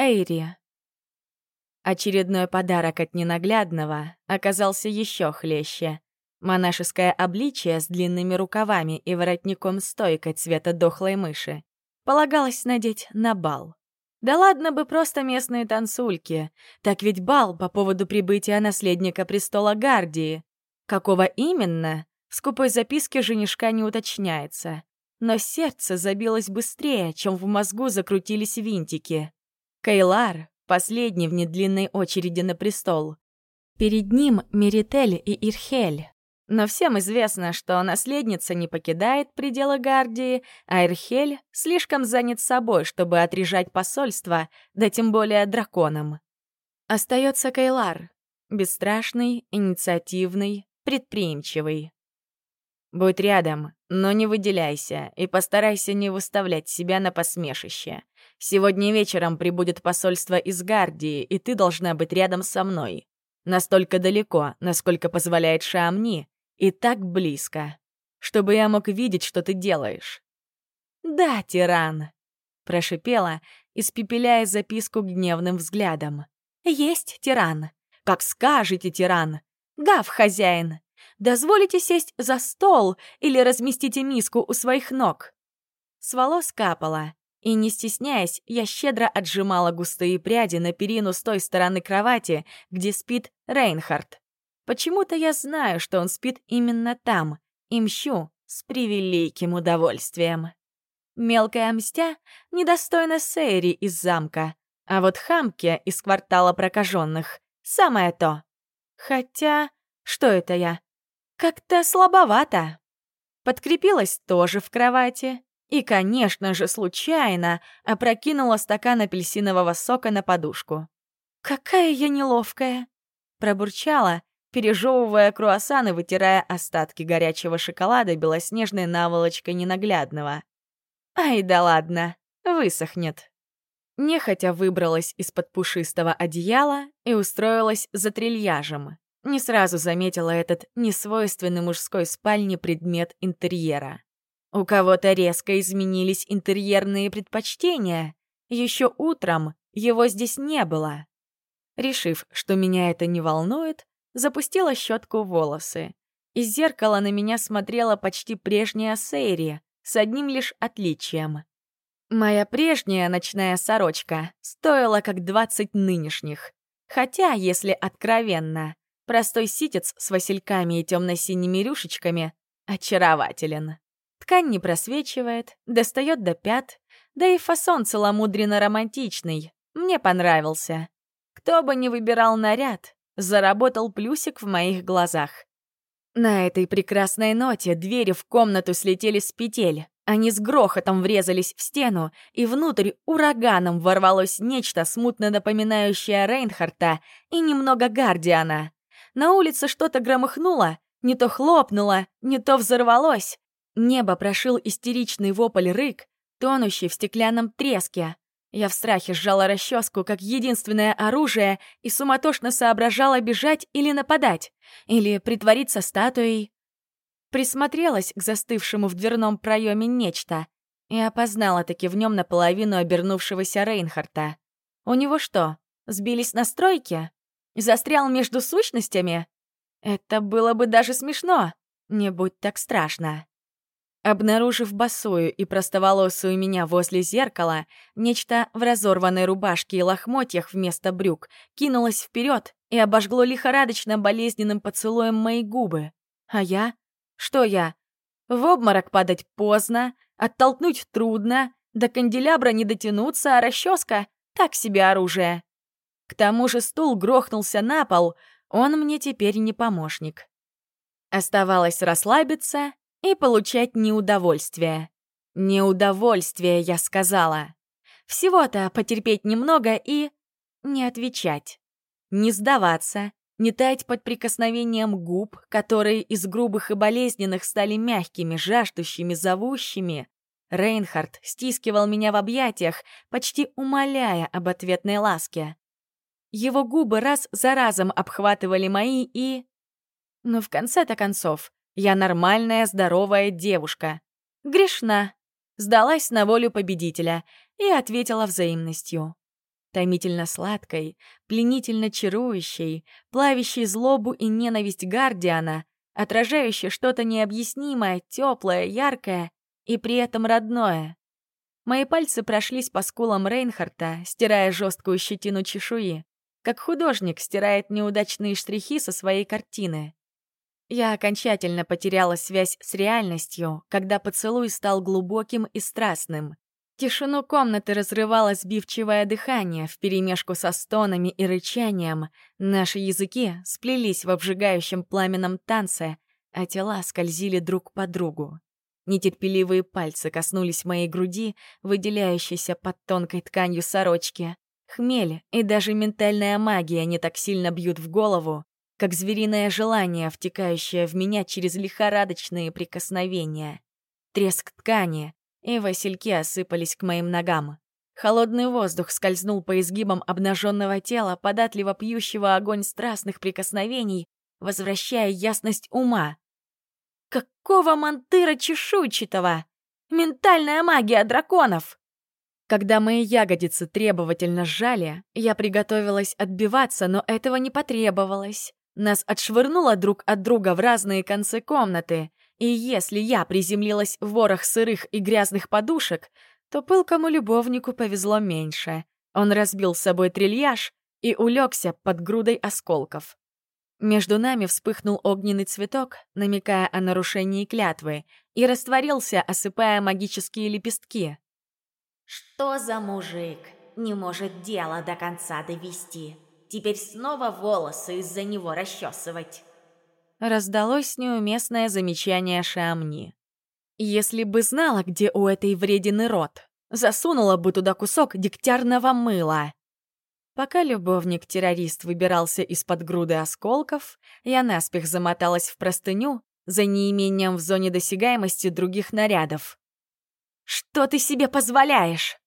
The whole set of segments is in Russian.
Эйри. Очередной подарок от ненаглядного оказался еще хлеще. Монашеское обличие с длинными рукавами и воротником стойкой цвета дохлой мыши полагалось надеть на бал. Да ладно бы просто местные танцульки. Так ведь бал по поводу прибытия наследника престола Гардии. Какого именно? В скупой записке женишка не уточняется. Но сердце забилось быстрее, чем в мозгу закрутились винтики. Кейлар — последний в недлинной очереди на престол. Перед ним Меритель и Ирхель. Но всем известно, что наследница не покидает пределы Гардии, а Эрхель слишком занят собой, чтобы отрежать посольство, да тем более драконам. Остается Кайлар, бесстрашный, инициативный, предприимчивый. Будь рядом, но не выделяйся и постарайся не выставлять себя на посмешище. Сегодня вечером прибудет посольство из Гардии, и ты должна быть рядом со мной. Настолько далеко, насколько позволяет Шамни, и так близко, чтобы я мог видеть, что ты делаешь. «Да, тиран», — прошипела, испепеляя записку гневным взглядом. «Есть тиран. Как скажете, тиран. Гав, хозяин. Дозволите сесть за стол или разместите миску у своих ног?» С волос капала, и, не стесняясь, я щедро отжимала густые пряди на перину с той стороны кровати, где спит Рейнхард. Почему-то я знаю, что он спит именно там, и мщу с превеликим удовольствием. Мелкая мстя недостойна Сейри из замка, а вот хамки из квартала прокаженных — самое то. Хотя, что это я? Как-то слабовато. Подкрепилась тоже в кровати и, конечно же, случайно опрокинула стакан апельсинового сока на подушку. «Какая я неловкая!» Пробурчала пережевывая круассан и вытирая остатки горячего шоколада белоснежной наволочкой ненаглядного. «Ай да ладно, высохнет». Нехотя выбралась из-под пушистого одеяла и устроилась за трильяжем. Не сразу заметила этот несвойственный мужской спальне предмет интерьера. У кого-то резко изменились интерьерные предпочтения. Еще утром его здесь не было. Решив, что меня это не волнует, запустила щетку волосы. Из зеркала на меня смотрела почти прежняя Сейри, с одним лишь отличием. Моя прежняя ночная сорочка стоила как двадцать нынешних. Хотя, если откровенно, простой ситец с васильками и темно-синими рюшечками очарователен. Ткань не просвечивает, достает до пят, да и фасон целомудренно романтичный. Мне понравился. Кто бы ни выбирал наряд, заработал плюсик в моих глазах. На этой прекрасной ноте двери в комнату слетели с петель. Они с грохотом врезались в стену, и внутрь ураганом ворвалось нечто, смутно напоминающее Рейнхарта и немного Гардиана. На улице что-то громыхнуло, не то хлопнуло, не то взорвалось. Небо прошил истеричный вопль-рык, тонущий в стеклянном треске. Я в страхе сжала расческу как единственное оружие и суматошно соображала бежать или нападать, или притвориться статуей. Присмотрелась к застывшему в дверном проеме нечто и опознала таки в нем наполовину обернувшегося Рейнхарта. У него что, сбились настройки? Застрял между сущностями? Это было бы даже смешно, не будь так страшно. Обнаружив босую и простоволосую меня возле зеркала, нечто в разорванной рубашке и лохмотьях вместо брюк кинулось вперед и обожгло лихорадочно болезненным поцелуем мои губы. А я? Что я? В обморок падать поздно, оттолкнуть трудно, до канделябра не дотянуться, а расческа — так себе оружие. К тому же стул грохнулся на пол, он мне теперь не помощник. Оставалось расслабиться и получать неудовольствие. Неудовольствие, я сказала. Всего-то потерпеть немного и... не отвечать. Не сдаваться, не таять под прикосновением губ, которые из грубых и болезненных стали мягкими, жаждущими, зовущими. Рейнхард стискивал меня в объятиях, почти умоляя об ответной ласке. Его губы раз за разом обхватывали мои и... Но в конце-то концов, я нормальная, здоровая девушка. Грешна. Сдалась на волю победителя и ответила взаимностью. томительно сладкой, пленительно чарующей, плавящей злобу и ненависть Гардиана, отражающей что-то необъяснимое, теплое, яркое и при этом родное. Мои пальцы прошлись по скулам Рейнхарта, стирая жесткую щетину чешуи, как художник стирает неудачные штрихи со своей картины. Я окончательно потеряла связь с реальностью, когда поцелуй стал глубоким и страстным. Тишину комнаты разрывало сбивчивое дыхание вперемешку со стонами и рычанием. Наши языки сплелись в обжигающем пламенном танце, а тела скользили друг по другу. Нетерпеливые пальцы коснулись моей груди, выделяющейся под тонкой тканью сорочки. Хмель и даже ментальная магия не так сильно бьют в голову, как звериное желание, втекающее в меня через лихорадочные прикосновения. Треск ткани, и васильки осыпались к моим ногам. Холодный воздух скользнул по изгибам обнаженного тела, податливо пьющего огонь страстных прикосновений, возвращая ясность ума. Какого мантыра чешуйчатого? Ментальная магия драконов! Когда мои ягодицы требовательно сжали, я приготовилась отбиваться, но этого не потребовалось. Нас отшвырнуло друг от друга в разные концы комнаты, и если я приземлилась в ворох сырых и грязных подушек, то пылкому любовнику повезло меньше. Он разбил с собой трильяж и улегся под грудой осколков. Между нами вспыхнул огненный цветок, намекая о нарушении клятвы, и растворился, осыпая магические лепестки. «Что за мужик? Не может дело до конца довести. Теперь снова волосы из-за него расчесывать». Раздалось неуместное замечание Шамни. Если бы знала, где у этой вредины рот, засунула бы туда кусок дегтярного мыла. Пока любовник-террорист выбирался из-под груды осколков, я наспех замоталась в простыню за неимением в зоне досягаемости других нарядов. «Что ты себе позволяешь?»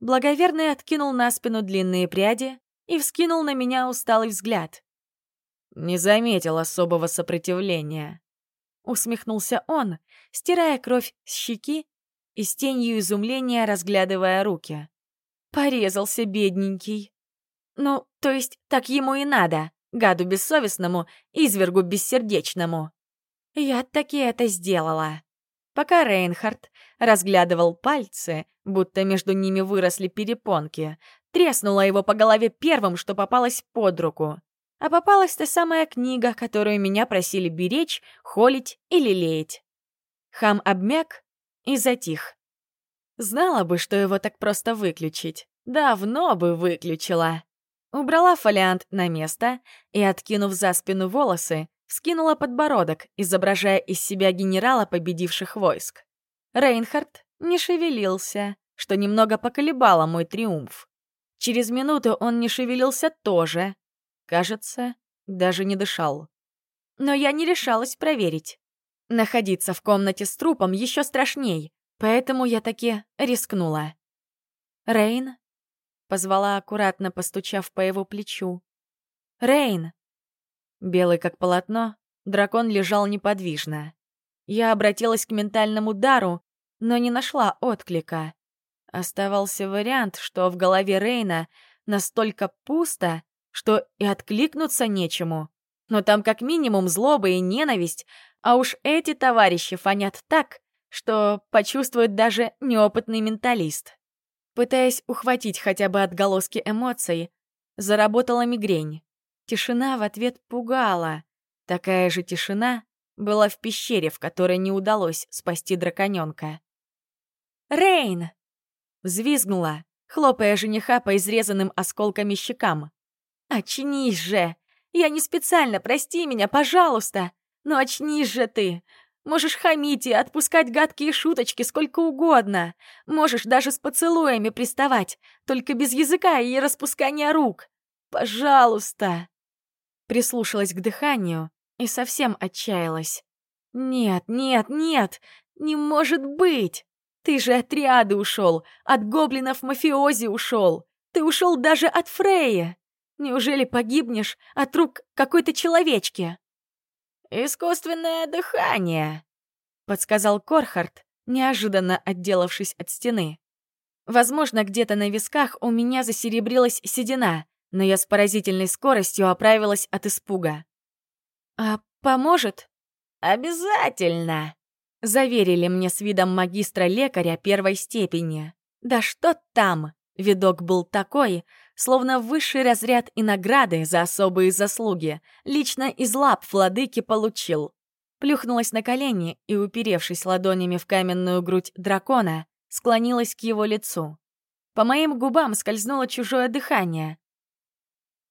Благоверный откинул на спину длинные пряди и вскинул на меня усталый взгляд. Не заметил особого сопротивления. Усмехнулся он, стирая кровь с щеки и с тенью изумления разглядывая руки. Порезался бедненький. Ну, то есть так ему и надо, гаду бессовестному, извергу бессердечному. Я таки это сделала. Пока Рейнхард разглядывал пальцы, будто между ними выросли перепонки, треснула его по голове первым, что попалось под руку. А попалась та самая книга, которую меня просили беречь, холить или лелеять. Хам обмяк и затих. Знала бы, что его так просто выключить. Давно бы выключила. Убрала фолиант на место и, откинув за спину волосы, вскинула подбородок, изображая из себя генерала победивших войск. Рейнхард не шевелился, что немного поколебало мой триумф. Через минуту он не шевелился тоже, Кажется, даже не дышал. Но я не решалась проверить. Находиться в комнате с трупом еще страшней, поэтому я таки рискнула. «Рейн?» — позвала аккуратно, постучав по его плечу. «Рейн!» Белый как полотно, дракон лежал неподвижно. Я обратилась к ментальному дару, но не нашла отклика. Оставался вариант, что в голове Рейна настолько пусто, что и откликнуться нечему. Но там как минимум злоба и ненависть, а уж эти товарищи фонят так, что почувствует даже неопытный менталист. Пытаясь ухватить хотя бы отголоски эмоций, заработала мигрень. Тишина в ответ пугала. Такая же тишина была в пещере, в которой не удалось спасти драконёнка. «Рейн!» — взвизгнула, хлопая жениха по изрезанным осколками щекам. «Очнись же! Я не специально, прости меня, пожалуйста! Но очнись же ты! Можешь хамить и отпускать гадкие шуточки сколько угодно. Можешь даже с поцелуями приставать, только без языка и распускания рук. Пожалуйста!» Прислушалась к дыханию и совсем отчаялась. «Нет, нет, нет! Не может быть! Ты же от Риады ушел, от гоблинов-мафиози ушел! Ты ушел даже от Фрея!» Неужели погибнешь от рук какой-то человечки?» «Искусственное дыхание», — подсказал Корхард, неожиданно отделавшись от стены. Возможно, где-то на висках у меня засеребрилась седина, но я с поразительной скоростью оправилась от испуга. «А поможет?» «Обязательно!» — заверили мне с видом магистра-лекаря первой степени. «Да что там!» Видок был такой, словно высший разряд и награды за особые заслуги лично из лап владыки получил. Плюхнулась на колени и, уперевшись ладонями в каменную грудь дракона, склонилась к его лицу. По моим губам скользнуло чужое дыхание.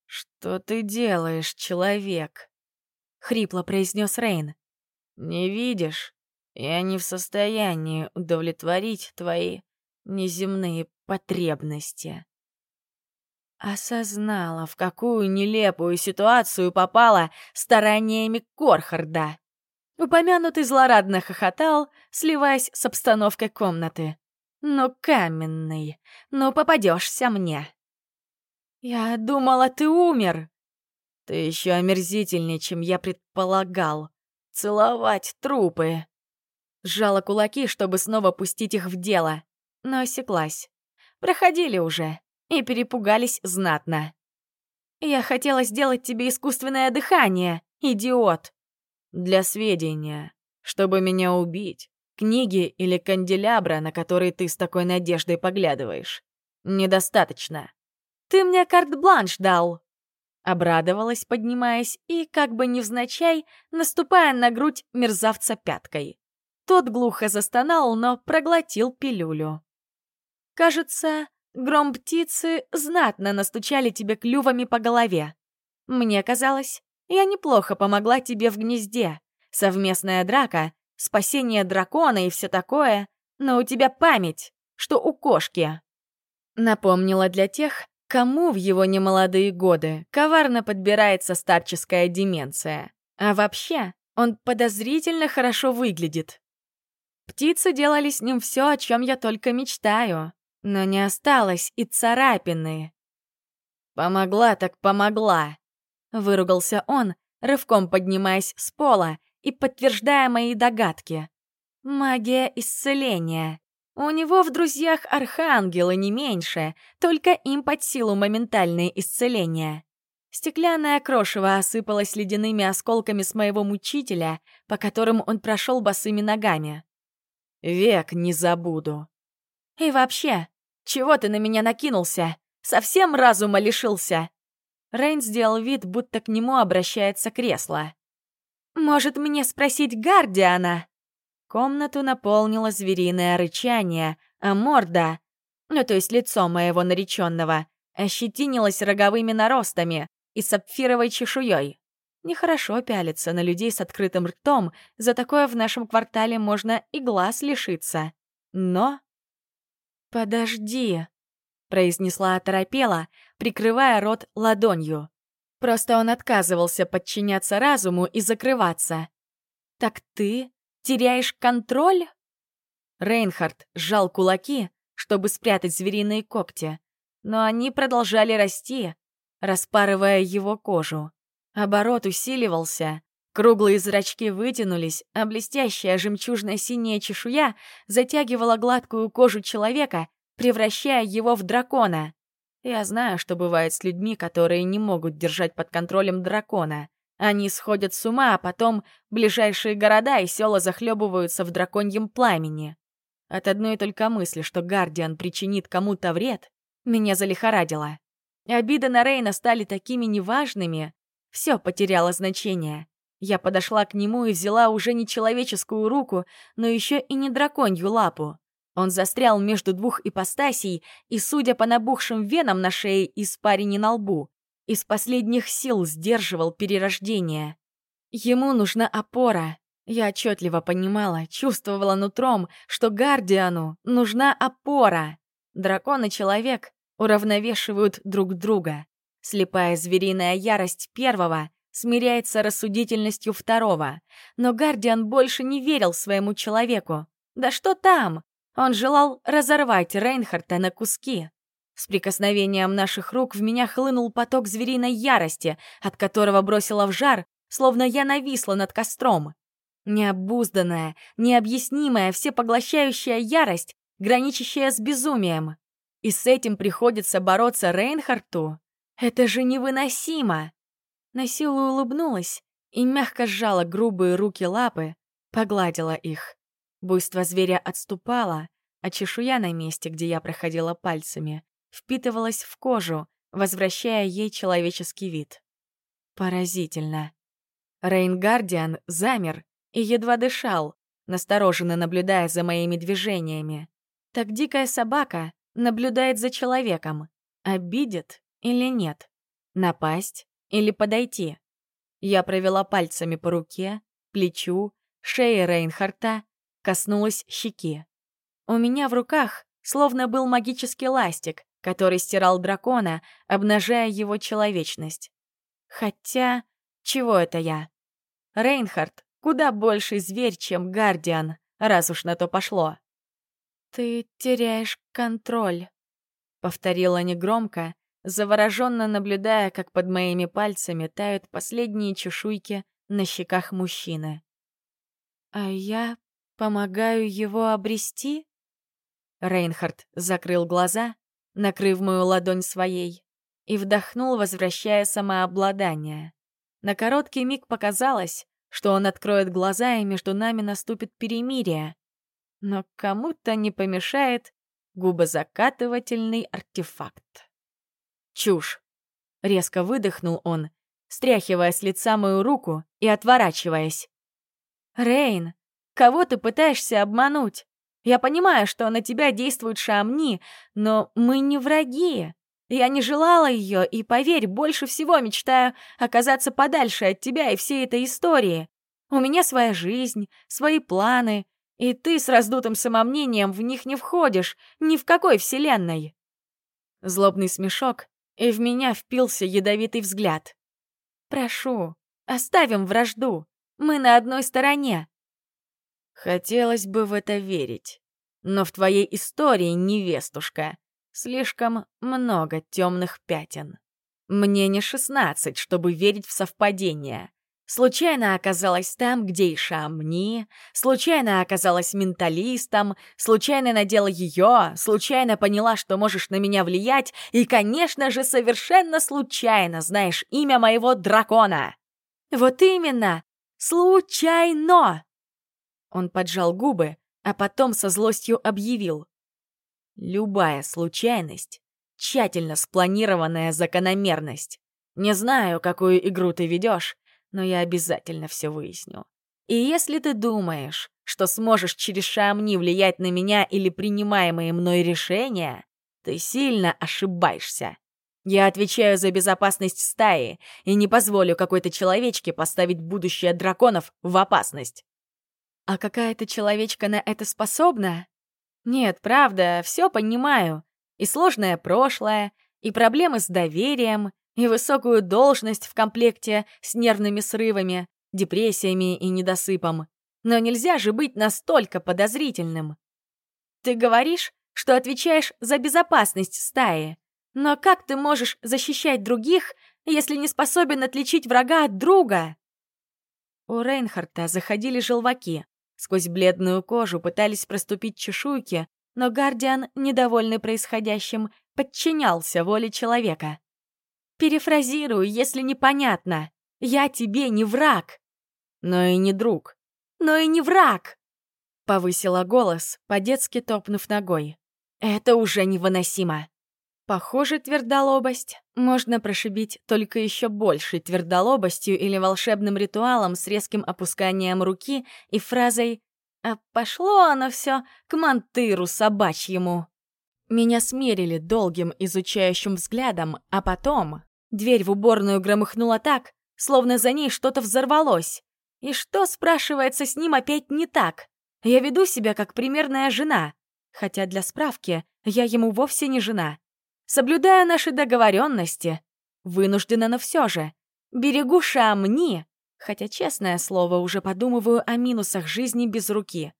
«Что ты делаешь, человек?» — хрипло произнес Рейн. «Не видишь? Я не в состоянии удовлетворить твои неземные потребности». Осознала, в какую нелепую ситуацию попала стараниями Корхарда. Упомянутый злорадно хохотал, сливаясь с обстановкой комнаты. «Ну, каменный, ну попадешься мне!» «Я думала, ты умер!» «Ты еще омерзительнее, чем я предполагал. Целовать трупы!» Сжала кулаки, чтобы снова пустить их в дело, но осеклась. Проходили уже и перепугались знатно. «Я хотела сделать тебе искусственное дыхание, идиот!» Для сведения, чтобы меня убить, книги или канделябра, на которые ты с такой надеждой поглядываешь, недостаточно. Ты мне карт-бланш дал. Обрадовалась, поднимаясь, и, как бы невзначай, наступая на грудь мерзавца пяткой. Тот глухо застонал, но проглотил пилюлю. «Кажется, гром птицы знатно настучали тебе клювами по голове. Мне казалось, я неплохо помогла тебе в гнезде. Совместная драка, спасение дракона и все такое. Но у тебя память, что у кошки. Напомнила для тех, кому в его немолодые годы коварно подбирается старческая деменция. А вообще, он подозрительно хорошо выглядит. Птицы делали с ним все, о чем я только мечтаю, но не осталось и царапины. Помогла так помогла. Выругался он, рывком поднимаясь с пола и подтверждая мои догадки. Магия исцеления. У него в друзьях архангелы не меньше, только им под силу моментальные исцеления. Стеклянное крошево осыпалось ледяными осколками с моего мучителя, по которым он прошел босыми ногами. Век не забуду. И вообще, чего ты на меня накинулся? Совсем разума лишился? Рейн сделал вид, будто к нему обращается кресло. «Может, мне спросить Гардиана?» Комнату наполнило звериное рычание, а морда, ну то есть лицо моего нареченного, ощетинилось роговыми наростами и сапфировой чешуей. Нехорошо пялиться на людей с открытым ртом, за такое в нашем квартале можно и глаз лишиться. Но... «Подожди», — произнесла оторопела, прикрывая рот ладонью. Просто он отказывался подчиняться разуму и закрываться. «Так ты теряешь контроль?» Рейнхард сжал кулаки, чтобы спрятать звериные когти, но они продолжали расти, распарывая его кожу. Оборот усиливался, круглые зрачки вытянулись, а блестящая жемчужно-синяя чешуя затягивала гладкую кожу человека превращая его в дракона. Я знаю, что бывает с людьми, которые не могут держать под контролем дракона. Они сходят с ума, а потом ближайшие города и села захлебываются в драконьем пламени. От одной только мысли, что Гардиан причинит кому-то вред, меня залихорадило. Обиды на Рейна стали такими неважными. Все потеряло значение. Я подошла к нему и взяла уже не человеческую руку, но еще и не драконью лапу. Он застрял между двух ипостасей и, судя по набухшим венам на шее и спарине на лбу, из последних сил сдерживал перерождение. Ему нужна опора. Я отчетливо понимала, чувствовала нутром, что Гардиану нужна опора. Дракон и человек уравновешивают друг друга. Слепая звериная ярость первого смиряется рассудительностью второго. Но Гардиан больше не верил своему человеку. Да что там? Он желал разорвать Рейнхарта на куски. С прикосновением наших рук в меня хлынул поток звериной ярости, от которого бросила в жар, словно я нависла над костром. Необузданная, необъяснимая, всепоглощающая ярость, граничащая с безумием. и с этим приходится бороться Рейнхарту? Это же невыносимо! На силу улыбнулась и мягко сжала грубые руки-лапы, погладила их. Буйство зверя отступало, а чешуя на месте, где я проходила пальцами, впитывалась в кожу, возвращая ей человеческий вид. Поразительно. Рейнгардиан замер и едва дышал, настороженно наблюдая за моими движениями. Так дикая собака наблюдает за человеком. Обидит или нет? Напасть или подойти? Я провела пальцами по руке, плечу, шее Рейнхарта, коснулась щеки. У меня в руках словно был магический ластик, который стирал дракона, обнажая его человечность. Хотя, чего это я? Рейнхард куда больший зверь, чем Гардиан, раз уж на то пошло. «Ты теряешь контроль», — повторила негромко, завороженно наблюдая, как под моими пальцами тают последние чешуйки на щеках мужчины. «А я помогаю его обрести?» Рейнхард закрыл глаза, накрыв мою ладонь своей, и вдохнул, возвращая самообладание. На короткий миг показалось, что он откроет глаза и между нами наступит перемирие. Но кому-то не помешает губозакатывательный артефакт. Чушь. Резко выдохнул он, стряхивая с лица мою руку и отворачиваясь. «Рейн, кого ты пытаешься обмануть? Я понимаю, что на тебя действует Шамни, но мы не враги. Я не желала ее, и, поверь, больше всего мечтаю оказаться подальше от тебя и всей этой истории. У меня своя жизнь, свои планы, и ты с раздутым самомнением в них не входишь ни в какой вселенной. Злобный смешок, и в меня впился ядовитый взгляд. «Прошу, оставим вражду. Мы на одной стороне». Хотелось бы в это верить. Но в твоей истории, невестушка, Слишком много темных пятен. Мне не шестнадцать, чтобы верить в совпадение. Случайно оказалась там, где и Шамни, случайно оказалась менталистом, случайно надела ее, случайно поняла, что можешь на меня влиять, и, конечно же, совершенно случайно знаешь имя моего дракона. Вот именно, случайно! Он поджал губы, а потом со злостью объявил. Любая случайность — тщательно спланированная закономерность. Не знаю, какую игру ты ведешь, но я обязательно все выясню. И если ты думаешь, что сможешь через Шамни влиять на меня или принимаемые мной решения, ты сильно ошибаешься. Я отвечаю за безопасность стаи и не позволю какой-то человечке поставить будущее драконов в опасность. А какая-то человечка на это способна? Нет, правда, все понимаю. И сложное прошлое, и проблемы с доверием, и высокую должность в комплекте с нервными срывами, депрессиями и недосыпом. Но нельзя же быть настолько подозрительным. Ты говоришь, что отвечаешь за безопасность стаи. Но как ты можешь защищать других, если не способен отличить врага от друга? У Рейнхарта заходили желваки. Сквозь бледную кожу пытались проступить чешуйки, но Гардиан, недовольный происходящим, подчинялся воле человека. «Перефразирую, если непонятно. Я тебе не враг». «Но и не друг». «Но и не враг!» Повысила голос, по-детски топнув ногой. «Это уже невыносимо!» Похоже, твердолобость можно прошибить только еще большей твердолобостью или волшебным ритуалом с резким опусканием руки и фразой «А пошло оно все к мантыру собачьему». Меня смерили долгим изучающим взглядом, а потом дверь в уборную громыхнула так, словно за ней что-то взорвалось. И что, спрашивается, с ним опять не так? Я веду себя как примерная жена, хотя для справки я ему вовсе не жена. Соблюдая наши договоренности, вынуждена, но все же. Берегу Шамни, хотя, честное слово, уже подумываю о минусах жизни без руки.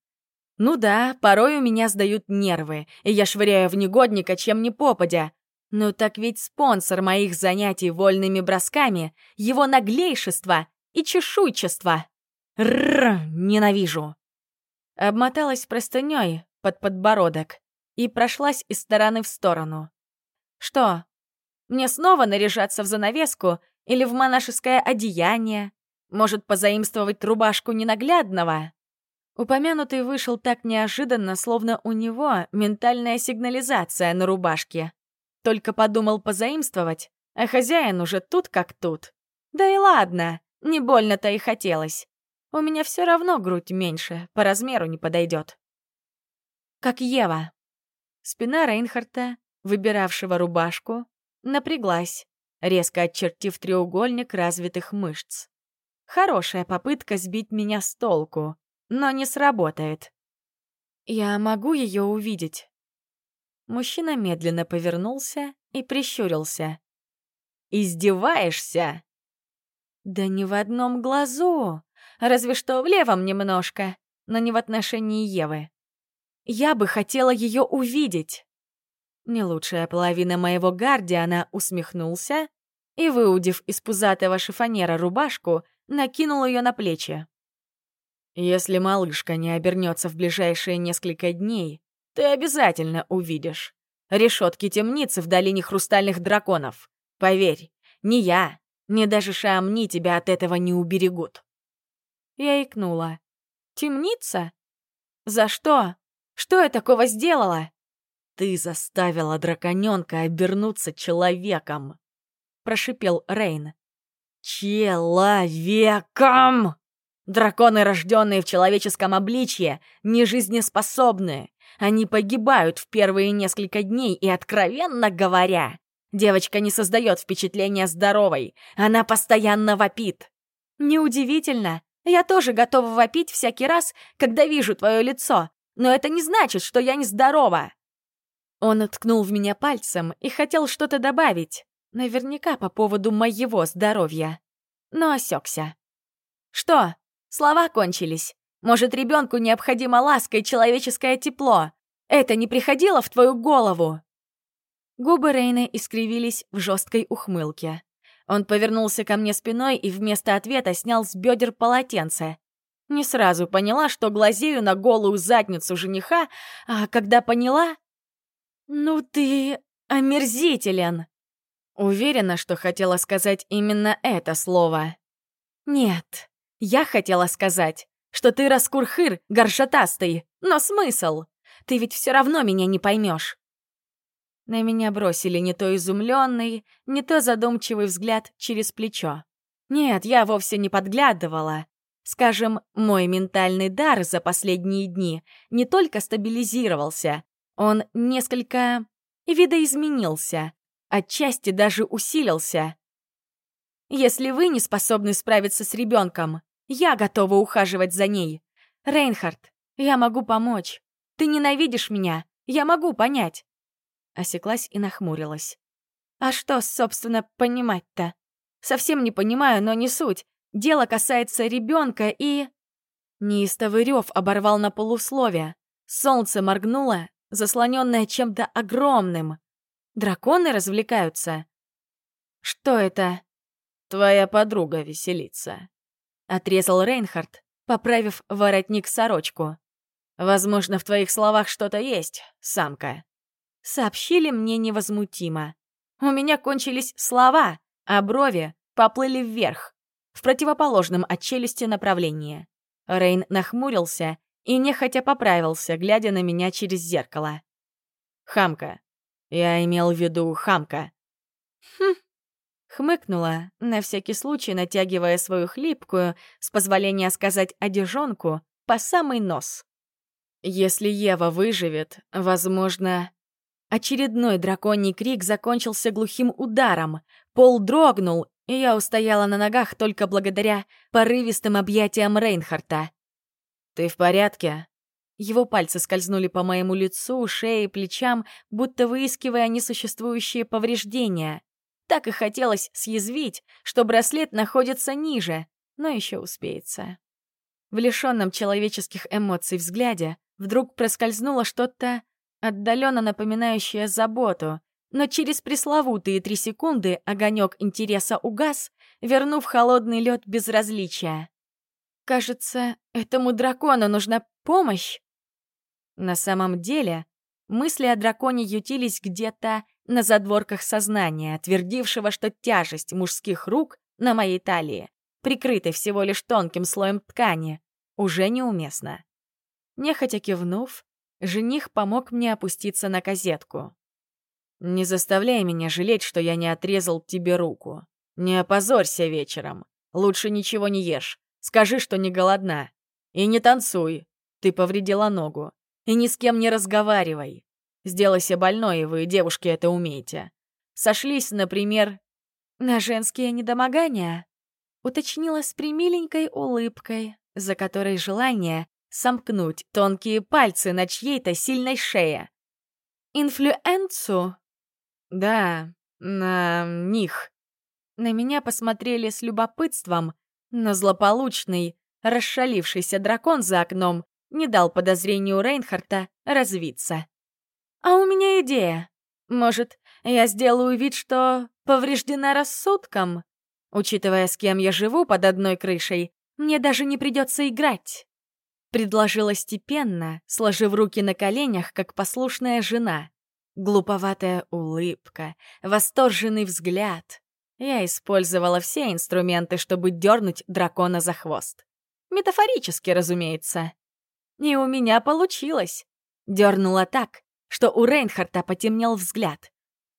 Ну да, порой у меня сдают нервы, и я швыряю в негодника чем ни попадя. Но так ведь спонсор моих занятий вольными бросками — его наглейшество и чешуйчество. Рррр, ненавижу. Обмоталась простыней под подбородок. и прошлась из стороны в сторону. «Что, мне снова наряжаться в занавеску или в монашеское одеяние? Может, позаимствовать рубашку ненаглядного?» Упомянутый вышел так неожиданно, словно у него ментальная сигнализация на рубашке. Только подумал позаимствовать, а хозяин уже тут как тут. Да и ладно, не больно-то и хотелось. У меня все равно грудь меньше, по размеру не подойдет. Как Ева. Спина Рейнхарта, выбиравшего рубашку, напряглась, резко очертив треугольник развитых мышц. Хорошая попытка сбить меня с толку, но не сработает. Я могу ее увидеть. Мужчина медленно повернулся и прищурился. «Издеваешься?» «Да не в одном глазу, разве что в левом немножко, но не в отношении Евы. Я бы хотела ее увидеть». Не лучшая половина моего гардиана усмехнулся и, выудив из пузатого шифонера рубашку, накинул ее на плечи. «Если малышка не обернется в ближайшие несколько дней, ты обязательно увидишь. Решетки темницы в долине хрустальных драконов. Поверь, ни я, ни даже Шамни тебя от этого не уберегут. Я икнула. Темница? За что? Что я такого сделала? Ты заставила драконёнка обернуться человеком, прошипел Рейн. Человеком! Драконы, рожденные в человеческом обличье, не жизнеспособны. Они погибают в первые несколько дней, и, откровенно говоря, девочка не создает впечатления здоровой. Она постоянно вопит. Неудивительно. Я тоже готова вопить всякий раз, когда вижу твое лицо. Но это не значит, что я нездорова. Он ткнул в меня пальцем и хотел что-то добавить. Наверняка по поводу моего здоровья. Но осекся. Что? Слова кончились. Может, ребенку необходима ласка и человеческое тепло. Это не приходило в твою голову?» Губы Рейна искривились в жесткой ухмылке. Он повернулся ко мне спиной и вместо ответа снял с бедер полотенце. Не сразу поняла, что глазею на голую задницу жениха, а когда поняла... «Ну ты омерзителен!» Уверена, что хотела сказать именно это слово. «Нет, я хотела сказать, что ты раскурхыр, горшатастый. Но смысл? Ты ведь все равно меня не поймешь. На меня бросили не то изумленный, не то задумчивый взгляд через плечо. Нет, я вовсе не подглядывала. Скажем, мой ментальный дар за последние дни не только стабилизировался, он несколько видоизменился, отчасти даже усилился. Если вы не способны справиться с ребенком, я готова ухаживать за ней. Рейнхард, я могу помочь. Ты ненавидишь меня. Я могу понять. Осеклась и нахмурилась. А что, собственно, понимать-то? Совсем не понимаю, но не суть. Дело касается ребенка и... Неистовый рев оборвал на полусловие. Солнце моргнуло, заслоненное чем-то огромным. Драконы развлекаются. Что это? Твоя подруга веселится. — отрезал Рейнхард, поправив воротник сорочку. «Возможно, в твоих словах что-то есть, самка». Сообщили мне невозмутимо. У меня кончились слова, а брови поплыли вверх, в противоположном от челюсти направлении. Рейн нахмурился и нехотя поправился, глядя на меня через зеркало. «Хамка. Я имел в виду хамка». «Хм, Хмыкнула, на всякий случай натягивая свою хлипкую, с позволения сказать одежонку, по самый нос. Если Ева выживет, возможно... Очередной драконий крик закончился глухим ударом. Пол дрогнул, и я устояла на ногах только благодаря порывистым объятиям Рейнхарта. «Ты в порядке?» Его пальцы скользнули по моему лицу, шее, плечам, будто выискивая несуществующие повреждения. Так и хотелось съязвить, что браслет находится ниже, но еще успеется. В лишенном человеческих эмоций взгляде вдруг проскользнуло что-то отдаленно напоминающее заботу, но через пресловутые три секунды огонек интереса угас, вернув холодный лед безразличия. Кажется, этому дракону нужна помощь. На самом деле, Мысли о драконе ютились где-то на задворках сознания, твердившего, что тяжесть мужских рук на моей талии, прикрытой всего лишь тонким слоем ткани, уже неуместна. Нехотя кивнув, жених помог мне опуститься на козетку. «Не заставляй меня жалеть, что я не отрезал тебе руку. Не опозорься вечером. Лучше ничего не ешь. Скажи, что не голодна. И не танцуй. Ты повредила ногу. И ни с кем не разговаривай. Сделайся больной, и вы, девушки, это умеете. Сошлись, например, на женские недомогания?» Уточнила с примиленькой улыбкой, за которой желание сомкнуть тонкие пальцы на чьей-то сильной шее. «Инфлюенцу?» «Да, на них». На меня посмотрели с любопытством, но злополучный, расшалившийся дракон за окном не дал подозрению Рейнхарта развиться. «А у меня идея. Может, я сделаю вид, что повреждена рассудком? Учитывая, с кем я живу под одной крышей, мне даже не придется играть». Предложила степенно, сложив руки на коленях, как послушная жена. Глуповатая улыбка, восторженный взгляд. Я использовала все инструменты, чтобы дернуть дракона за хвост. Метафорически, разумеется. И у меня получилось. Дернула так, что у Рейнхарта потемнел взгляд.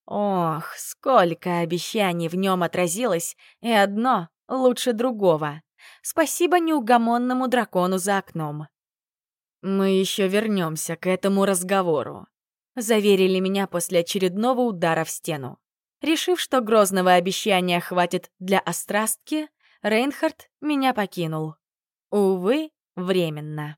Ох, сколько обещаний в нем отразилось, и одно лучше другого. Спасибо неугомонному дракону за окном. «Мы еще вернемся к этому разговору», — заверили меня после очередного удара в стену. Решив, что грозного обещания хватит для острастки, Рейнхард меня покинул. Увы, временно.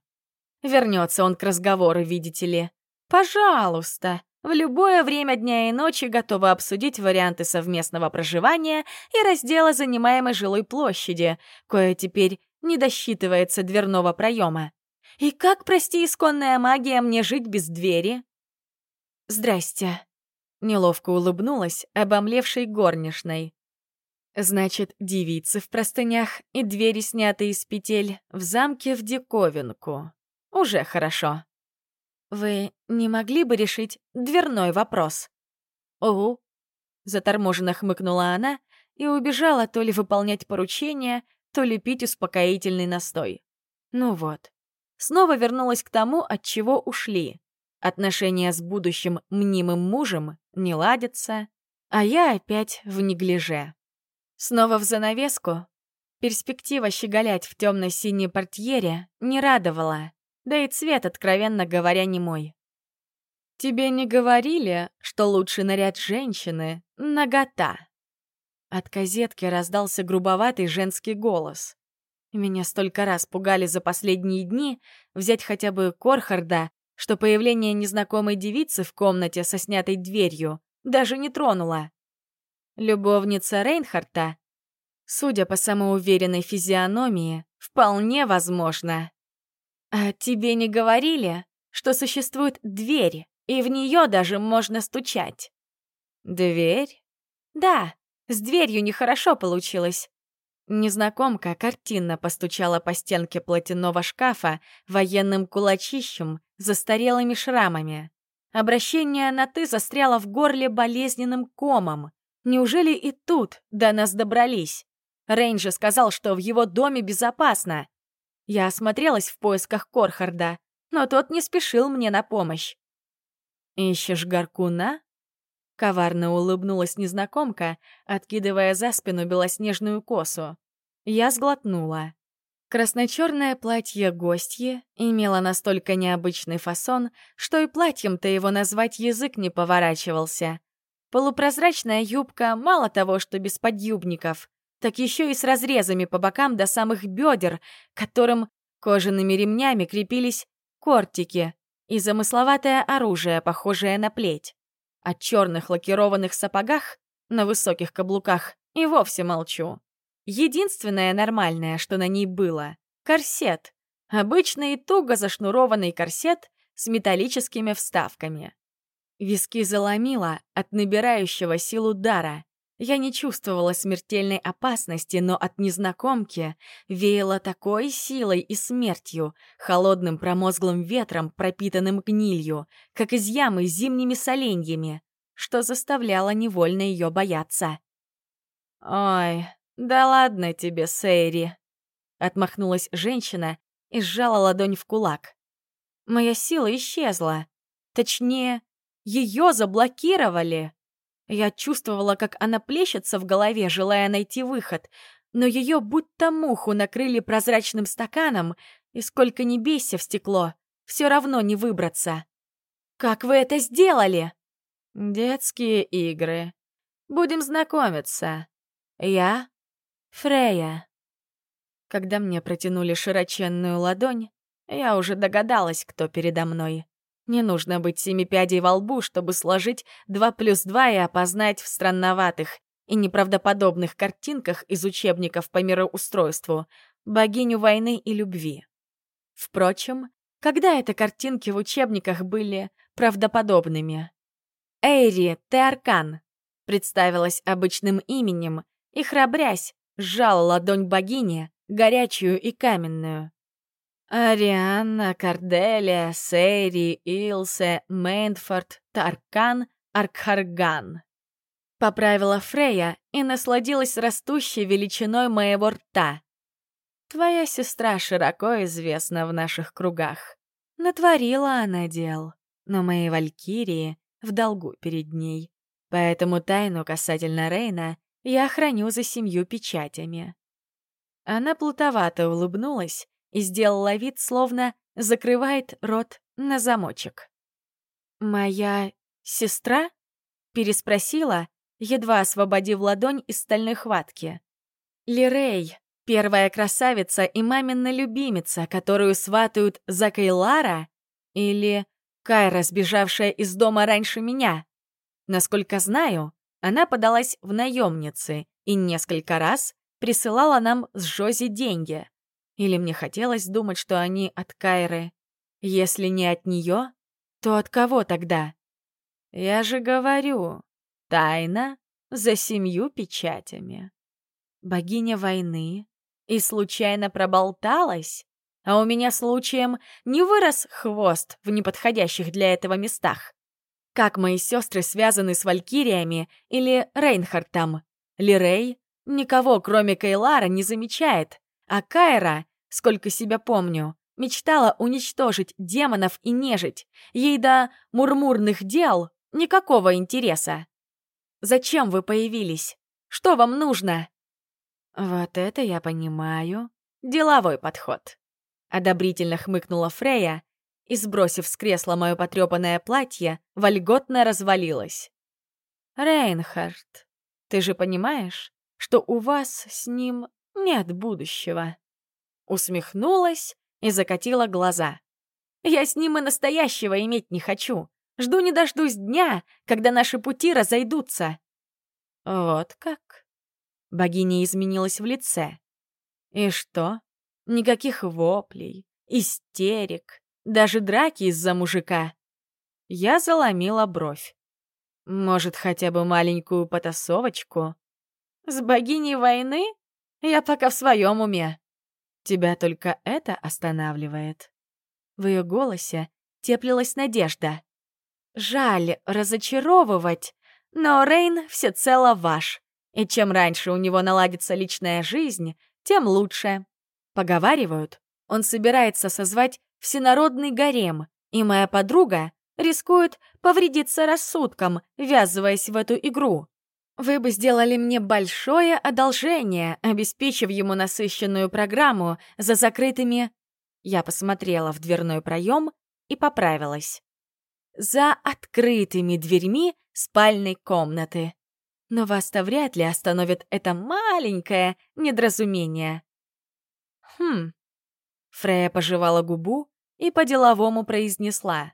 Вернется он к разговору, видите ли. Пожалуйста, в любое время дня и ночи готова обсудить варианты совместного проживания и раздела занимаемой жилой площади, кое теперь не досчитывается дверного проема. И как, прости, исконная магия, мне жить без двери? «Здрасте», — неловко улыбнулась обомлевшей горничной. Значит, девицы в простынях и двери, снятые из петель, в замке в диковинку. Уже хорошо. Вы не могли бы решить дверной вопрос? Угу. Заторможенно хмыкнула она и убежала то ли выполнять поручение, то ли пить успокоительный настой. Ну вот. Снова вернулась к тому, от чего ушли. Отношения с будущим мнимым мужем не ладятся, а я опять в неглиже. Снова в занавеску. Перспектива щеголять в темно-синей портьере не радовала. Да и цвет, откровенно говоря, не мой. «Тебе не говорили, что лучший наряд женщины — нагота?» От козетки раздался грубоватый женский голос. Меня столько раз пугали за последние дни взять хотя бы Корхарда, что появление незнакомой девицы в комнате со снятой дверью даже не тронуло. Любовница Рейнхарта, судя по самоуверенной физиономии, вполне возможно. «А тебе не говорили, что существует дверь, и в нее даже можно стучать?» «Дверь?» «Да, с дверью нехорошо получилось». Незнакомка картинно постучала по стенке платяного шкафа военным кулачищем застарелыми шрамами. Обращение на «ты» застряло в горле болезненным комом. Неужели и тут до нас добрались? Рейнджи сказал, что в его доме безопасно. Я осмотрелась в поисках Корхарда, но тот не спешил мне на помощь. «Ищешь Гаркуна?» Коварно улыбнулась незнакомка, откидывая за спину белоснежную косу. Я сглотнула. Красно-черное платье гостье имело настолько необычный фасон, что и платьем-то его назвать язык не поворачивался. Полупрозрачная юбка мало того, что без подъюбников, так еще и с разрезами по бокам до самых бедер, к которым кожаными ремнями крепились кортики и замысловатое оружие, похожее на плеть. О черных лакированных сапогах на высоких каблуках и вовсе молчу. Единственное нормальное, что на ней было — корсет. Обычный туго зашнурованный корсет с металлическими вставками. Виски заломило от набирающего силу дара. Я не чувствовала смертельной опасности, но от незнакомки веяло такой силой и смертью, холодным промозглым ветром, пропитанным гнилью, как из ямы с зимними соленьями, что заставляло невольно ее бояться. «Ой, да ладно тебе, Сейри!» — отмахнулась женщина и сжала ладонь в кулак. Моя сила исчезла. Точнее, ее заблокировали. Я чувствовала, как она плещется в голове, желая найти выход, но ее будто муху накрыли прозрачным стаканом, и сколько ни бейся в стекло, все равно не выбраться. «Как вы это сделали?» «Детские игры. Будем знакомиться. Я — Фрея». Когда мне протянули широченную ладонь, я уже догадалась, кто передо мной. Не нужно быть семипядей во лбу, чтобы сложить два плюс два и опознать в странноватых и неправдоподобных картинках из учебников по мироустройству богиню войны и любви. Впрочем, когда это картинки в учебниках были правдоподобными? Эйри Теаркан представилась обычным именем и, храбрясь, сжала ладонь богини, горячую и каменную. Арианна, Карделия, Сейри, Илсе, Мейнфорд, Таркан, Аркхарган. Поправила Фрея и насладилась растущей величиной моего рта. Твоя сестра широко известна в наших кругах. Натворила она дел, но мои валькирии в долгу перед ней. Поэтому тайну касательно Рейна я храню за семью печатями. Она плутовато улыбнулась и сделала вид, словно закрывает рот на замочек. «Моя сестра?» — переспросила, едва освободив ладонь из стальной хватки. «Лирей, первая красавица и мамина любимица, которую сватают за Кайлара? Или Кайра, сбежавшая из дома раньше меня? Насколько знаю, она подалась в наемницы и несколько раз присылала нам с Жози деньги. Или мне хотелось думать, что они от Кайры. Если не от нее, то от кого тогда? Я же говорю, тайна за семью печатями. Богиня войны и случайно проболталась, а у меня случаем не вырос хвост в неподходящих для этого местах. Как мои сестры связаны с валькириями или Рейнхартом? Лирей никого, кроме Кейлара, не замечает, а Кайра сколько себя помню, мечтала уничтожить демонов и нежить. Ей до мурмурных дел никакого интереса. Зачем вы появились? Что вам нужно? Вот это я понимаю. Деловой подход. Одобрительно хмыкнула Фрея и, сбросив с кресла мое потрепанное платье, вольготно развалилась. Рейнхард, ты же понимаешь, что у вас с ним нет будущего? Усмехнулась и закатила глаза. «Я с ним и настоящего иметь не хочу. Жду не дождусь дня, когда наши пути разойдутся». «Вот как?» Богиня изменилась в лице. «И что? Никаких воплей, истерик, даже драки из-за мужика?» Я заломила бровь. «Может, хотя бы маленькую потасовочку?» «С богиней войны? Я пока в своем уме». Тебя только это останавливает?» В ее голосе теплилась надежда. «Жаль разочаровывать, но Рейн всецело ваш, и чем раньше у него наладится личная жизнь, тем лучше. Поговаривают, он собирается созвать всенародный гарем, и моя подруга рискует повредиться рассудком, ввязываясь в эту игру. Вы бы сделали мне большое одолжение, обеспечив ему насыщенную программу за закрытыми... Я посмотрела в дверной проем и поправилась. За открытыми дверьми спальной комнаты. Но вас-то вряд ли остановит это маленькое недоразумение. Хм. Фрея пожевала губу и по-деловому произнесла.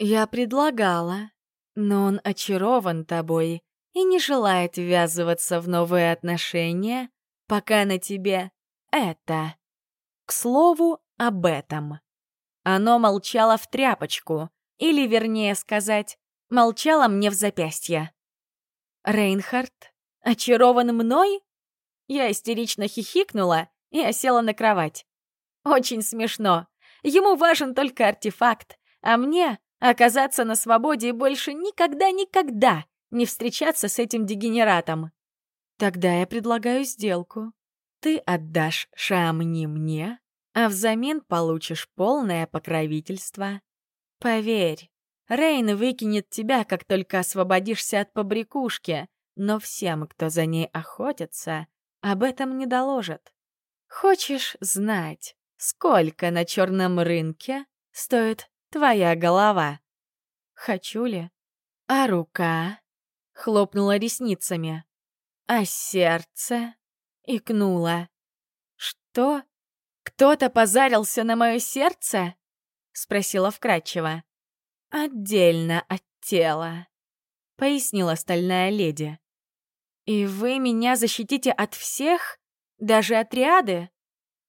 «Я предлагала, но он очарован тобой и не желает ввязываться в новые отношения, пока на тебе это. К слову, об этом. Оно молчало в тряпочку, или, вернее сказать, молчало мне в запястье. Рейнхард Очарован мной? Я истерично хихикнула и осела на кровать. Очень смешно. Ему важен только артефакт, а мне оказаться на свободе больше никогда-никогда не встречаться с этим дегенератом. Тогда я предлагаю сделку. Ты отдашь Шамни мне, а взамен получишь полное покровительство. Поверь, Рейн выкинет тебя, как только освободишься от побрякушки, но всем, кто за ней охотится, об этом не доложат. Хочешь знать, сколько на черном рынке стоит твоя голова? Хочу ли? А рука? Хлопнула ресницами. А сердце? Икнула. Что? Кто-то позарился на мое сердце? Спросила вкратчиво. Отдельно от тела, пояснила стальная леди. «И вы меня защитите от всех? Даже отряды?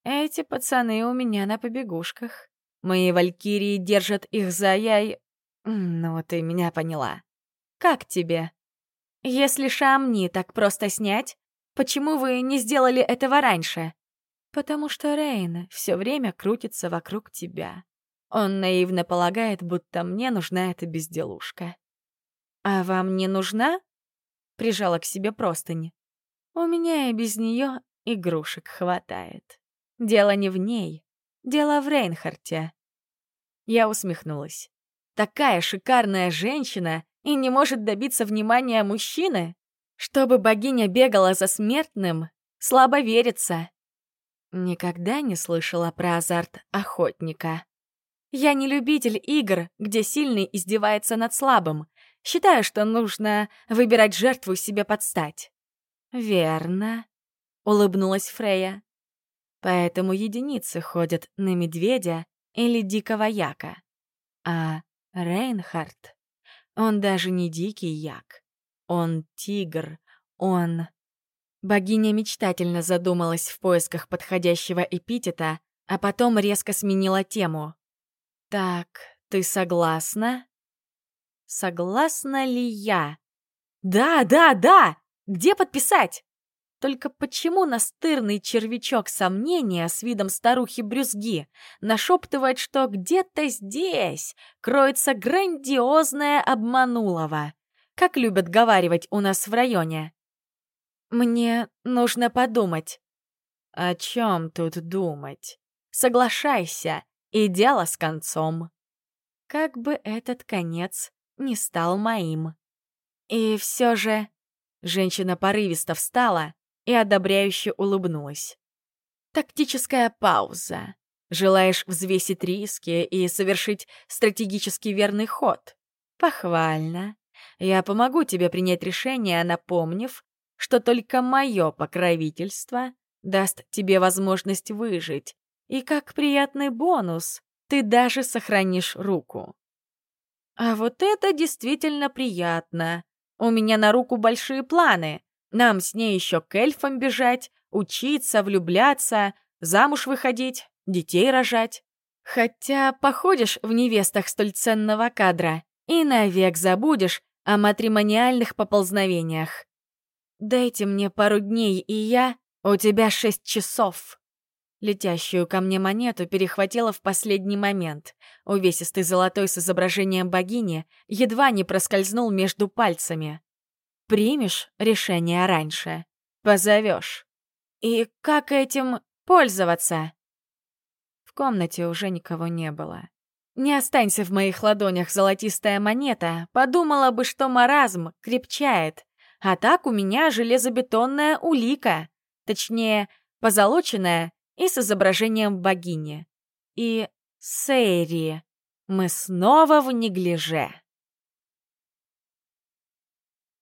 Эти пацаны у меня на побегушках. Мои валькирии держат их за яй... Ну, ты меня поняла. Как тебе? Если шамни так просто снять, почему вы не сделали этого раньше? Потому что Рейн все время крутится вокруг тебя. Он наивно полагает, будто мне нужна эта безделушка. А вам не нужна? Прижала к себе простынь. У меня и без нее игрушек хватает. Дело не в ней, дело в Рейнхарте. Я усмехнулась. Такая шикарная женщина и не может добиться внимания мужчины? Чтобы богиня бегала за смертным, слабо верится. Никогда не слышала про азарт охотника. Я не любитель игр, где сильный издевается над слабым. Считаю, что нужно выбирать жертву себе под стать. «Верно», — улыбнулась Фрея. «Поэтому единицы ходят на медведя или дикого яка. А Рейнхард, он даже не дикий як. Он тигр, он...» Богиня мечтательно задумалась в поисках подходящего эпитета, а потом резко сменила тему. «Так, ты согласна?» Согласна ли я? Да, да, да! Где подписать? Только почему настырный червячок сомнения с видом старухи-брюзги нашептывает, что где-то здесь кроется грандиозное обманулово, как любят говаривать у нас в районе? Мне нужно подумать. О чем тут думать? Соглашайся, и дело с концом. Как бы этот конец не стал моим. И все же... Женщина порывисто встала и одобряюще улыбнулась. Тактическая пауза. Желаешь взвесить риски и совершить стратегически верный ход? Похвально. Я помогу тебе принять решение, напомнив, что только мое покровительство даст тебе возможность выжить, и как приятный бонус ты даже сохранишь руку. А вот это действительно приятно. У меня на руку большие планы. Нам с ней еще к эльфам бежать, учиться, влюбляться, замуж выходить, детей рожать. Хотя походишь в невестах столь ценного кадра и навек забудешь о матримониальных поползновениях. Дайте мне пару дней, и я... У тебя шесть часов. Летящую ко мне монету перехватила в последний момент. Увесистый золотой с изображением богини едва не проскользнул между пальцами. «Примешь решение раньше? Позовешь. И как этим пользоваться?» В комнате уже никого не было. Не останься в моих ладонях золотистая монета, подумала бы, что маразм крепчает. А так у меня железобетонная улика. Точнее, позолоченная и с изображением богини. И Сейри. Мы снова в неглиже.